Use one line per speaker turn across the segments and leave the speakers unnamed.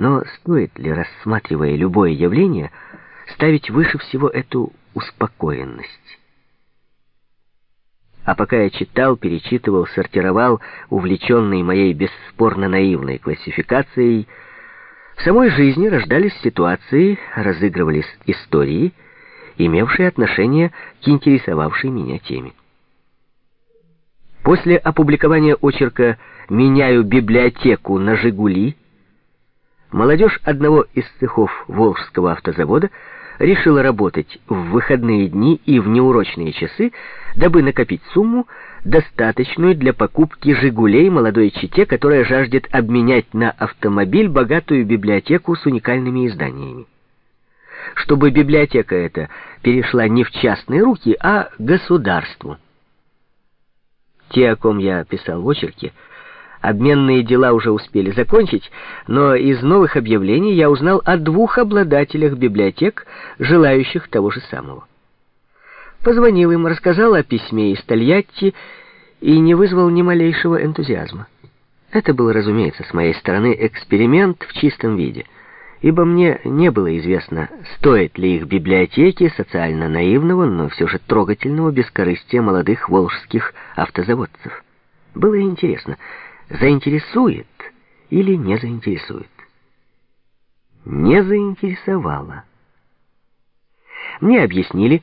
Но стоит ли, рассматривая любое явление, ставить выше всего эту успокоенность? А пока я читал, перечитывал, сортировал, увлеченный моей бесспорно наивной классификацией, в самой жизни рождались ситуации, разыгрывались истории, имевшие отношение к интересовавшей меня теме. После опубликования очерка «Меняю библиотеку на «Жигули» молодежь одного из цехов Волжского автозавода решила работать в выходные дни и в неурочные часы, дабы накопить сумму, достаточную для покупки «Жигулей» молодой чете, которая жаждет обменять на автомобиль богатую библиотеку с уникальными изданиями. Чтобы библиотека эта перешла не в частные руки, а государству. Те, о ком я писал в очерке, Обменные дела уже успели закончить, но из новых объявлений я узнал о двух обладателях библиотек, желающих того же самого. Позвонил им, рассказал о письме из Тольятти и не вызвал ни малейшего энтузиазма. Это был, разумеется, с моей стороны эксперимент в чистом виде, ибо мне не было известно, стоит ли их библиотеки социально наивного, но все же трогательного бескорыстия молодых волжских автозаводцев. Было интересно — заинтересует или не заинтересует. Не заинтересовало. Мне объяснили,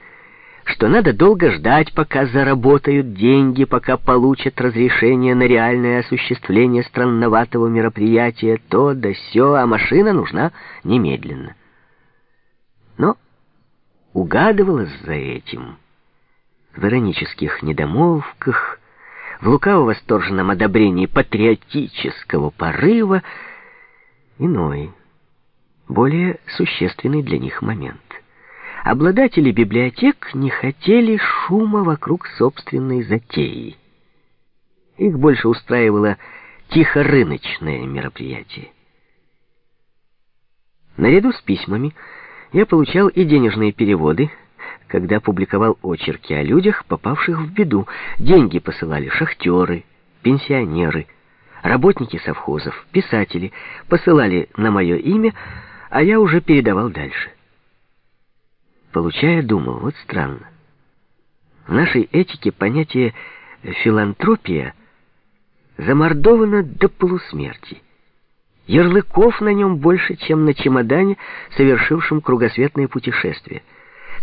что надо долго ждать, пока заработают деньги, пока получат разрешение на реальное осуществление странноватого мероприятия, то да сё, а машина нужна немедленно. Но угадывалось за этим в иронических недомолвках, в лукаво-восторженном одобрении патриотического порыва иной, более существенный для них момент. Обладатели библиотек не хотели шума вокруг собственной затеи. Их больше устраивало тихорыночное мероприятие. Наряду с письмами я получал и денежные переводы, когда публиковал очерки о людях, попавших в беду. Деньги посылали шахтеры, пенсионеры, работники совхозов, писатели, посылали на мое имя, а я уже передавал дальше. Получая, думал, вот странно. В нашей этике понятие «филантропия» замордовано до полусмерти. Ярлыков на нем больше, чем на чемодане, совершившем кругосветное путешествие —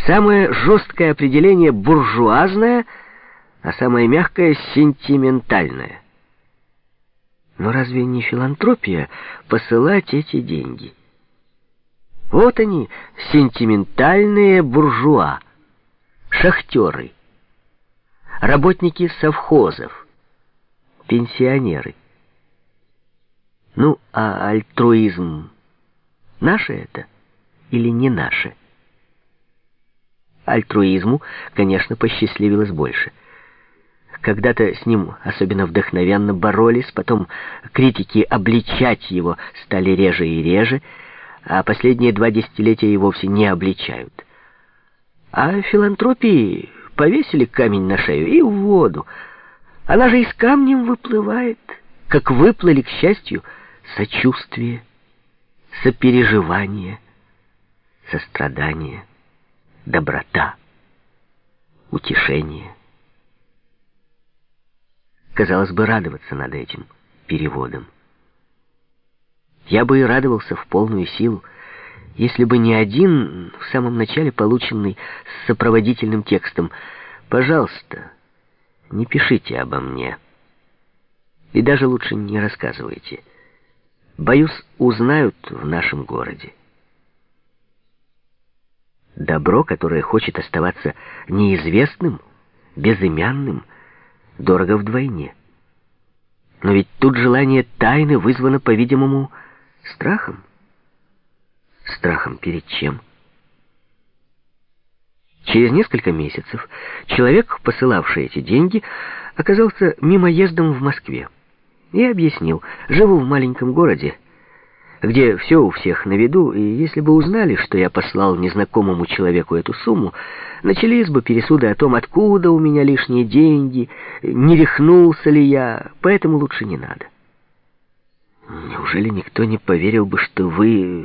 Самое жесткое определение буржуазное, а самое мягкое сентиментальное. Но разве не филантропия посылать эти деньги? Вот они, сентиментальные буржуа, шахтеры, работники совхозов, пенсионеры. Ну, а альтруизм наше это или не наше? Альтруизму, конечно, посчастливилось больше. Когда-то с ним особенно вдохновенно боролись, потом критики обличать его стали реже и реже, а последние два десятилетия и вовсе не обличают. А филантропии повесили камень на шею и в воду. Она же и с камнем выплывает, как выплыли, к счастью, сочувствие, сопереживание, сострадание доброта, утешение. Казалось бы, радоваться над этим переводом. Я бы и радовался в полную силу, если бы не один, в самом начале полученный с сопроводительным текстом «Пожалуйста, не пишите обо мне». И даже лучше не рассказывайте. Боюсь, узнают в нашем городе. Добро, которое хочет оставаться неизвестным, безымянным, дорого вдвойне. Но ведь тут желание тайны вызвано, по-видимому, страхом. Страхом перед чем? Через несколько месяцев человек, посылавший эти деньги, оказался мимоездом в Москве. И объяснил, живу в маленьком городе, где все у всех на виду, и если бы узнали, что я послал незнакомому человеку эту сумму, начались бы пересуды о том, откуда у меня лишние деньги, не рехнулся ли я, поэтому лучше не надо. Неужели никто не поверил бы, что вы